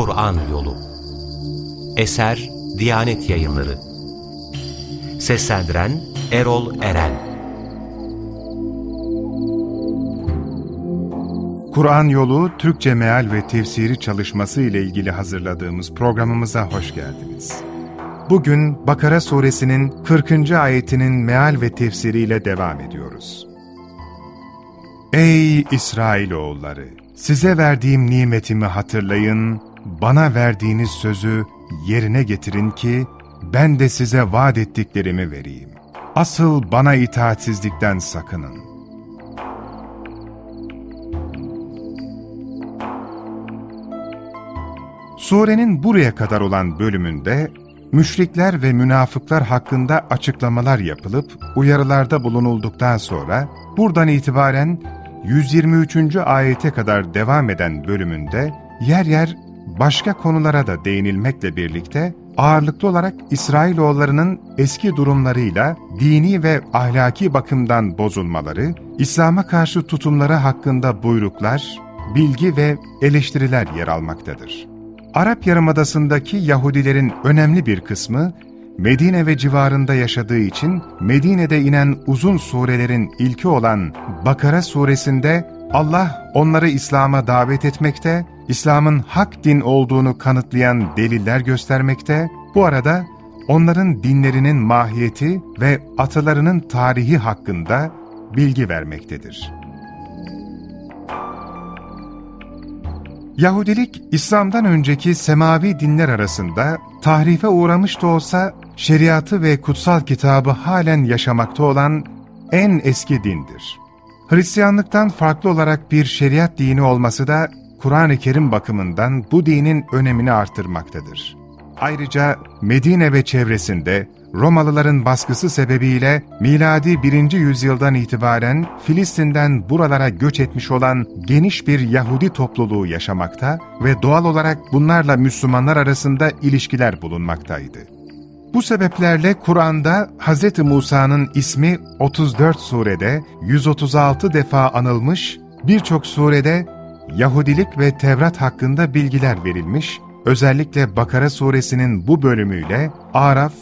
Kur'an Yolu Eser Diyanet Yayınları Seslendiren Erol Eren Kur'an Yolu Türkçe Meal ve Tefsiri çalışması ile ilgili hazırladığımız programımıza hoş geldiniz. Bugün Bakara suresinin 40. ayetinin meal ve tefsiriyle devam ediyoruz. Ey İsrailoğulları! Size verdiğim nimetimi hatırlayın, bana verdiğiniz sözü yerine getirin ki, ben de size vaat ettiklerimi vereyim. Asıl bana itaatsizlikten sakının. Surenin buraya kadar olan bölümünde, müşrikler ve münafıklar hakkında açıklamalar yapılıp uyarılarda bulunulduktan sonra, buradan itibaren 123. ayete kadar devam eden bölümünde yer yer başka konulara da değinilmekle birlikte ağırlıklı olarak İsrailoğullarının eski durumlarıyla dini ve ahlaki bakımdan bozulmaları, İslam'a karşı tutumları hakkında buyruklar, bilgi ve eleştiriler yer almaktadır. Arap Yarımadası'ndaki Yahudilerin önemli bir kısmı, Medine ve civarında yaşadığı için Medine'de inen uzun surelerin ilki olan Bakara suresinde Allah onları İslam'a davet etmekte, İslam'ın hak din olduğunu kanıtlayan deliller göstermekte, bu arada onların dinlerinin mahiyeti ve atalarının tarihi hakkında bilgi vermektedir. Yahudilik, İslam'dan önceki semavi dinler arasında tahrife uğramış da olsa şeriatı ve kutsal kitabı halen yaşamakta olan en eski dindir. Hristiyanlıktan farklı olarak bir şeriat dini olması da Kur'an-ı Kerim bakımından bu dinin önemini artırmaktadır. Ayrıca Medine ve çevresinde Romalıların baskısı sebebiyle miladi 1. yüzyıldan itibaren Filistin'den buralara göç etmiş olan geniş bir Yahudi topluluğu yaşamakta ve doğal olarak bunlarla Müslümanlar arasında ilişkiler bulunmaktaydı. Bu sebeplerle Kur'an'da Hz. Musa'nın ismi 34 surede 136 defa anılmış, birçok surede Yahudilik ve Tevrat hakkında bilgiler verilmiş, özellikle Bakara suresinin bu bölümüyle Araf,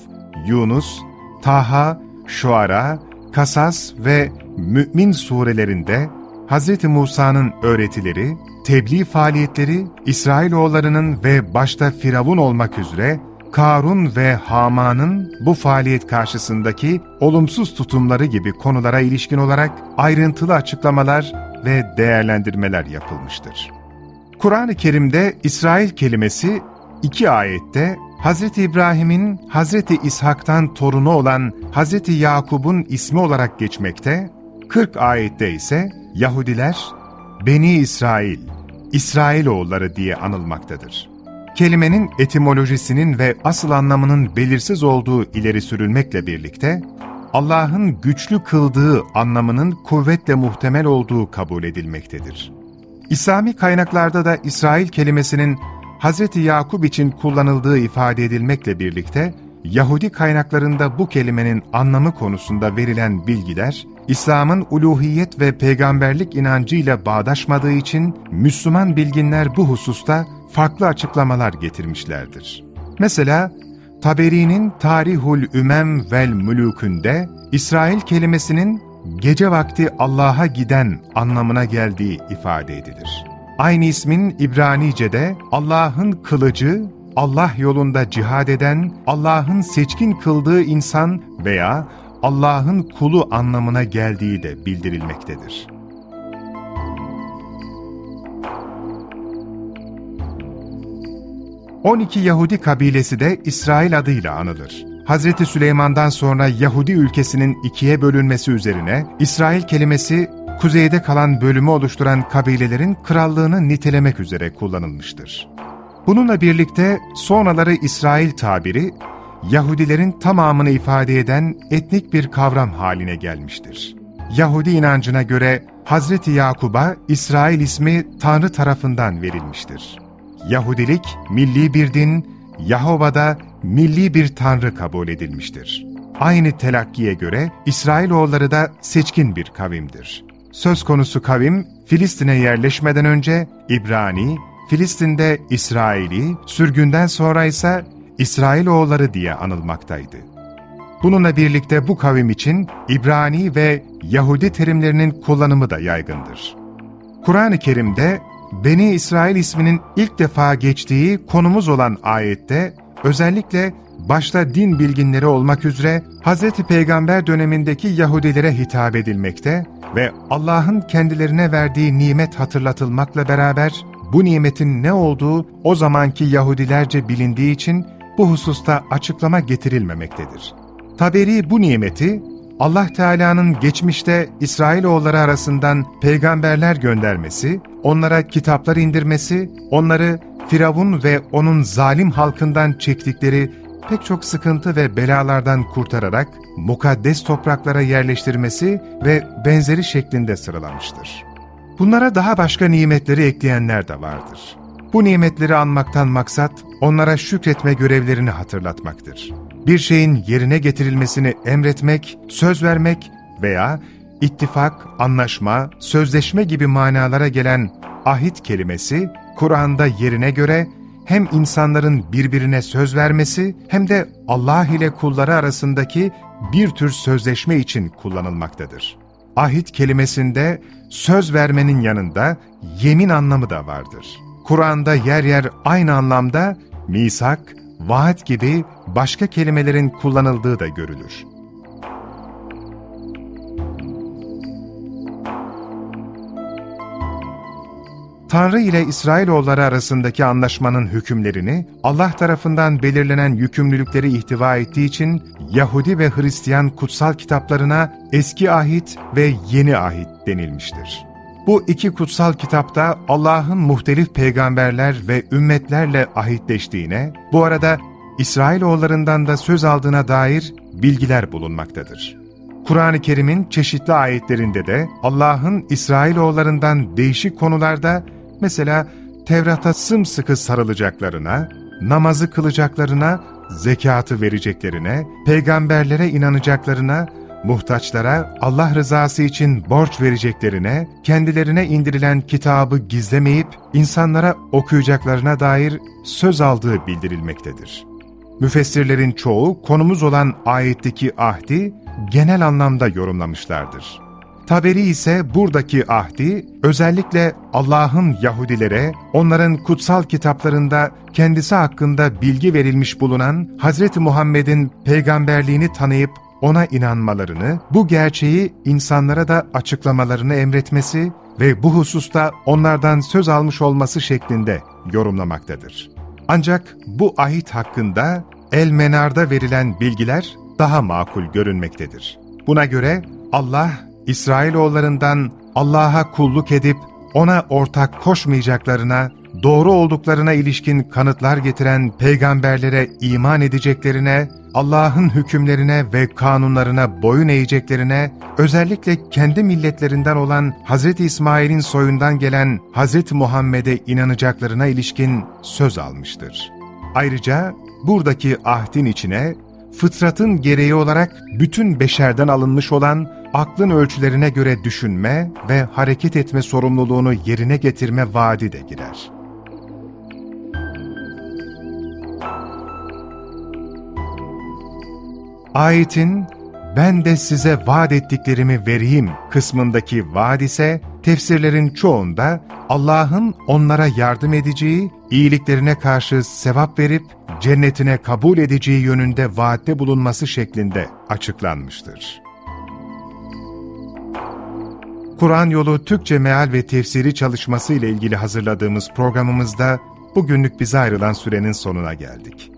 Yunus, Taha, Şuara, Kasas ve Mü'min surelerinde Hz. Musa'nın öğretileri, tebliğ faaliyetleri, İsrailoğullarının ve başta Firavun olmak üzere Karun ve Haman'ın bu faaliyet karşısındaki olumsuz tutumları gibi konulara ilişkin olarak ayrıntılı açıklamalar ve değerlendirmeler yapılmıştır. Kur'an-ı Kerim'de İsrail kelimesi iki ayette Hz. İbrahim'in Hz. İshak'tan torunu olan Hz. Yakub'un ismi olarak geçmekte, 40 ayette ise Yahudiler Beni İsrail, İsrailoğulları diye anılmaktadır. Kelimenin etimolojisinin ve asıl anlamının belirsiz olduğu ileri sürülmekle birlikte, Allah'ın güçlü kıldığı anlamının kuvvetle muhtemel olduğu kabul edilmektedir. İslami kaynaklarda da İsrail kelimesinin Hz. Yakub için kullanıldığı ifade edilmekle birlikte, Yahudi kaynaklarında bu kelimenin anlamı konusunda verilen bilgiler, İslam'ın uluhiyet ve peygamberlik inancıyla bağdaşmadığı için Müslüman bilginler bu hususta farklı açıklamalar getirmişlerdir. Mesela Taberi'nin Tarihul Ümem vel Mülükünde İsrail kelimesinin gece vakti Allah'a giden anlamına geldiği ifade edilir. Aynı ismin İbranice'de Allah'ın kılıcı, Allah yolunda cihad eden, Allah'ın seçkin kıldığı insan veya Allah'ın kulu anlamına geldiği de bildirilmektedir. On iki Yahudi kabilesi de İsrail adıyla anılır. Hazreti Süleyman'dan sonra Yahudi ülkesinin ikiye bölünmesi üzerine İsrail kelimesi kuzeyde kalan bölümü oluşturan kabilelerin krallığını nitelemek üzere kullanılmıştır. Bununla birlikte sonraları İsrail tabiri, Yahudilerin tamamını ifade eden etnik bir kavram haline gelmiştir. Yahudi inancına göre Hazreti Yakub'a İsrail ismi Tanrı tarafından verilmiştir. Yahudilik milli bir din, Yahova'da milli bir tanrı kabul edilmiştir. Aynı telakkiye göre İsrailoğulları da seçkin bir kavimdir. Söz konusu kavim, Filistin'e yerleşmeden önce İbrani, Filistin'de İsraili, sürgünden sonra ise İsrailoğulları diye anılmaktaydı. Bununla birlikte bu kavim için İbrani ve Yahudi terimlerinin kullanımı da yaygındır. Kur'an-ı Kerim'de Beni İsrail isminin ilk defa geçtiği konumuz olan ayette özellikle başta din bilginleri olmak üzere Hz. Peygamber dönemindeki Yahudilere hitap edilmekte ve Allah'ın kendilerine verdiği nimet hatırlatılmakla beraber bu nimetin ne olduğu o zamanki Yahudilerce bilindiği için bu hususta açıklama getirilmemektedir. Taberi bu nimeti Allah Teala'nın geçmişte İsrailoğulları arasından peygamberler göndermesi, onlara kitaplar indirmesi, onları Firavun ve onun zalim halkından çektikleri pek çok sıkıntı ve belalardan kurtararak mukaddes topraklara yerleştirmesi ve benzeri şeklinde sıralamıştır. Bunlara daha başka nimetleri ekleyenler de vardır. Bu nimetleri anmaktan maksat, onlara şükretme görevlerini hatırlatmaktır. Bir şeyin yerine getirilmesini emretmek, söz vermek veya ittifak, anlaşma, sözleşme gibi manalara gelen ahit kelimesi, Kur'an'da yerine göre hem insanların birbirine söz vermesi hem de Allah ile kulları arasındaki bir tür sözleşme için kullanılmaktadır. Ahit kelimesinde söz vermenin yanında yemin anlamı da vardır. Kur'an'da yer yer aynı anlamda misak, vaat gibi başka kelimelerin kullanıldığı da görülür. Tanrı ile İsrailoğulları arasındaki anlaşmanın hükümlerini Allah tarafından belirlenen yükümlülükleri ihtiva ettiği için Yahudi ve Hristiyan kutsal kitaplarına Eski Ahit ve Yeni Ahit denilmiştir. Bu iki kutsal kitapta Allah'ın muhtelif peygamberler ve ümmetlerle ahitleştiğine, bu arada İsrailoğullarından da söz aldığına dair bilgiler bulunmaktadır. Kur'an-ı Kerim'in çeşitli ayetlerinde de Allah'ın İsrailoğullarından değişik konularda Mesela Tevrat'a sımsıkı sarılacaklarına, namazı kılacaklarına, zekatı vereceklerine, peygamberlere inanacaklarına, muhtaçlara Allah rızası için borç vereceklerine, kendilerine indirilen kitabı gizlemeyip insanlara okuyacaklarına dair söz aldığı bildirilmektedir. Müfessirlerin çoğu konumuz olan ayetteki ahdi genel anlamda yorumlamışlardır. Taberi ise buradaki ahdi özellikle Allah'ın Yahudilere, onların kutsal kitaplarında kendisi hakkında bilgi verilmiş bulunan Hz. Muhammed'in peygamberliğini tanıyıp ona inanmalarını, bu gerçeği insanlara da açıklamalarını emretmesi ve bu hususta onlardan söz almış olması şeklinde yorumlamaktadır. Ancak bu ahit hakkında El Menar'da verilen bilgiler daha makul görünmektedir. Buna göre Allah İsrailoğullarından Allah'a kulluk edip ona ortak koşmayacaklarına, doğru olduklarına ilişkin kanıtlar getiren peygamberlere iman edeceklerine, Allah'ın hükümlerine ve kanunlarına boyun eğeceklerine, özellikle kendi milletlerinden olan Hz. İsmail'in soyundan gelen Hz. Muhammed'e inanacaklarına ilişkin söz almıştır. Ayrıca buradaki ahdin içine fıtratın gereği olarak bütün beşerden alınmış olan aklın ölçülerine göre düşünme ve hareket etme sorumluluğunu yerine getirme vaadi de girer. Ayetin ben de size vaat ettiklerimi vereyim kısmındaki vaad ise tefsirlerin çoğunda Allah'ın onlara yardım edeceği, iyiliklerine karşı sevap verip cennetine kabul edeceği yönünde vaatte bulunması şeklinde açıklanmıştır. Kur'an yolu Türkçe meal ve tefsiri çalışması ile ilgili hazırladığımız programımızda bugünlük bize ayrılan sürenin sonuna geldik.